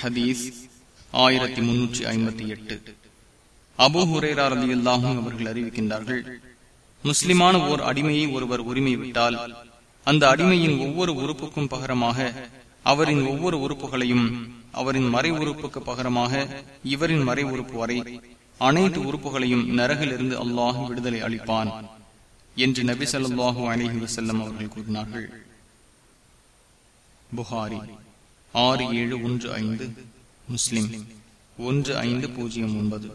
ஹதீஸ் ஆயிரத்தி முன்னூற்றி ஐம்பத்தி எட்டு. அபு ஹுரேரா அலி அல்லாஹும் அவர்கள் அறிவிக்கின்றார்கள் முஸ்லிமான ஓர் அடிமையை ஒருவர் உரிமை விட்டால் அந்த அடிமையின் ஒவ்வொரு உறுப்புக்கும் பகரமாக அவரின் ஒவ்வொரு உறுப்புகளையும் அவரின் மறை உறுப்புக்கு பகரமாக இவரின் மறை உறுப்பு வரை அனைத்து உறுப்புகளையும் நரகிலிருந்து அல்லாஹ் விடுதலை அளிப்பான் என்று நபி ஸல்லல்லாஹு அலைஹி வசல்லம் அவர்கள் கூறினார்கள். புகாரி ஆறு ஏழு ஒன்று ஐந்து முஸ்லிம் ஒன்று ஐந்து பூஜ்ஜியம் ஒன்பது.